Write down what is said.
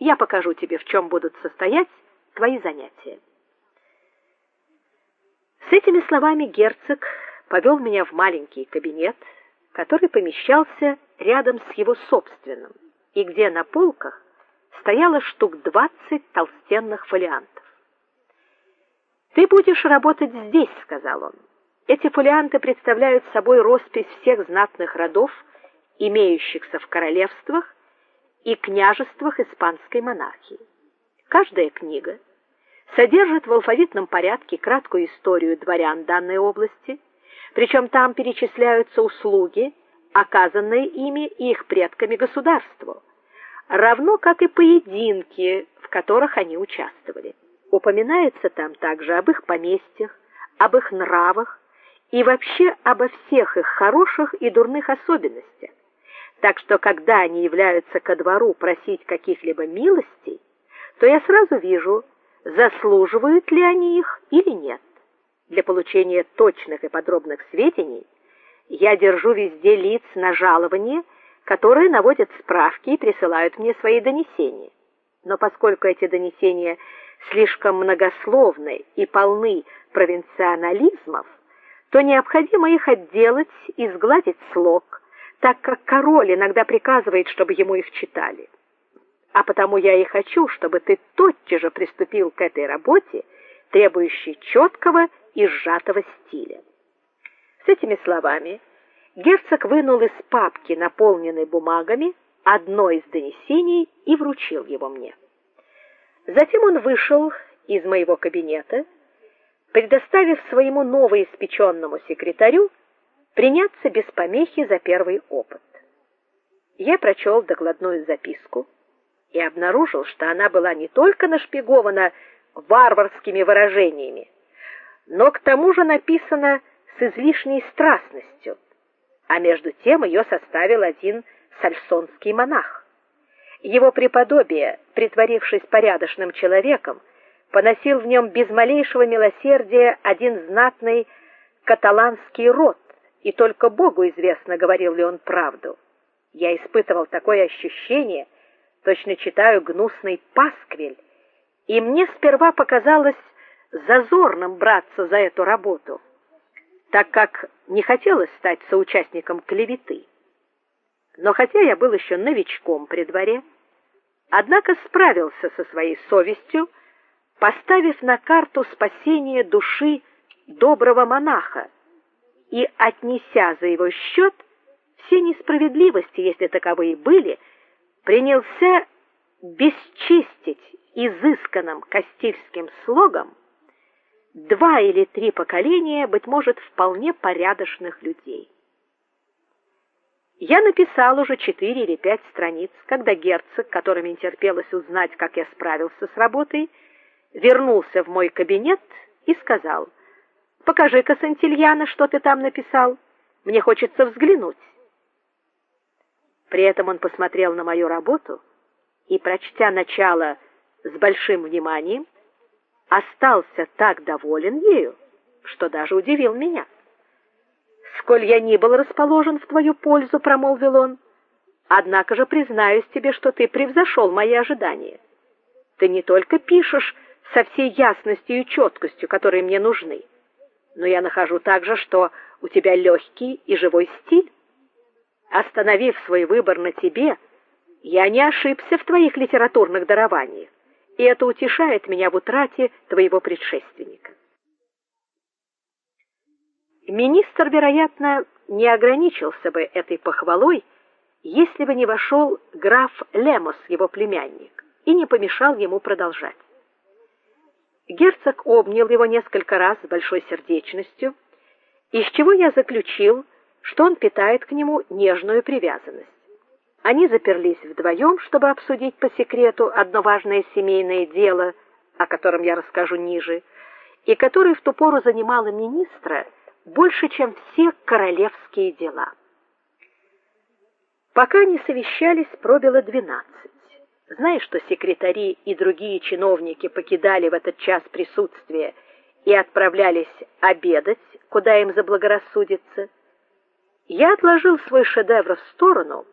Я покажу тебе, в чем будут состоять твои занятия. С этими словами герцог повел меня в маленький кабинет, который помещался рядом с его собственным, и где на полках стояло штук двадцать толстенных фолиантов. Ты будешь работать здесь, сказал он. Эти фолианты представляют собой роспись всех знатных родов, имеющихся в королевствах и княжествах испанской монархии. Каждая книга содержит в алфавитном порядке краткую историю дворян данной области, причем там перечисляются услуги, оказанные ими и их предками государству, равно как и поединки, в которых они участвовали. Упоминается там также об их поместьях, об их нравах и вообще обо всех их хороших и дурных особенностях. Так что когда они являются ко двору просить каких-либо милостей, то я сразу вижу, заслуживают ли они их или нет. Для получения точных и подробных сведений я держу везде лиц на жалование, которые наводят справки и присылают мне свои донесения. Но поскольку эти донесения слишком многословны и полны провинциализмов, то необходимо их отделать и сгладить слог, так как король иногда приказывает, чтобы ему их читали. А потому я и хочу, чтобы ты тотчас же приступил к этой работе, требующей четкого и сжатого стиля. С этими словами герцог вынул из папки, наполненной бумагами, одно из донесений и вручил его мне. Затем он вышел из моего кабинета, предоставив своему новоиспеченному секретарю приняться без помехи за первый опыт. Я прочел докладную записку и обнаружил, что она была не только нашпигована варварскими выражениями, но к тому же написана с излишней страстностью, а между тем ее составил один сальсонский монах. Его преподобие, притворившись порядочным человеком, поносил в нем без малейшего милосердия один знатный каталанский род, и только Богу известно, говорил ли он правду. Я испытывал такое ощущение, точно читаю гнусный пасквиль, и мне сперва показалось зазорным браться за эту работу, так как не хотелось стать соучастником клеветы. Но хотя я был еще новичком при дворе, однако справился со своей совестью, поставив на карту спасение души доброго монаха и отнеся за его счет все несправедливости, если таковые были, принялся бесчистить изысканным кастильским слогом два или три поколения, быть может, вполне порядочных людей. Я написал уже четыре или пять страниц, когда герцог, которому не узнать, как я справился с работой, вернулся в мой кабинет и сказал: Покажи-ка, Сантильяна, что ты там написал. Мне хочется взглянуть. При этом он посмотрел на мою работу и, прочтя начало с большим вниманием, остался так доволен ею, что даже удивил меня. Сколь я ни был расположен в твою пользу, промолвил он, однако же признаюсь тебе, что ты превзошел мои ожидания. Ты не только пишешь со всей ясностью и четкостью, которые мне нужны, но я нахожу также, что у тебя легкий и живой стиль. Остановив свой выбор на тебе, я не ошибся в твоих литературных дарованиях, и это утешает меня в утрате твоего предшественника. Министр, вероятно, не ограничился бы этой похвалой, если бы не вошел граф Лемос, его племянник, и не помешал ему продолжать. Герцог обнял его несколько раз с большой сердечностью, из чего я заключил, что он питает к нему нежную привязанность. Они заперлись вдвоем, чтобы обсудить по секрету одно важное семейное дело, о котором я расскажу ниже, и которое в ту пору занимало министра больше, чем все королевские дела. Пока они совещались, пробило двенадцать. Зная, что секретари и другие чиновники покидали в этот час присутствие и отправлялись обедать, куда им заблагорассудится, я отложил свой шедевр в сторону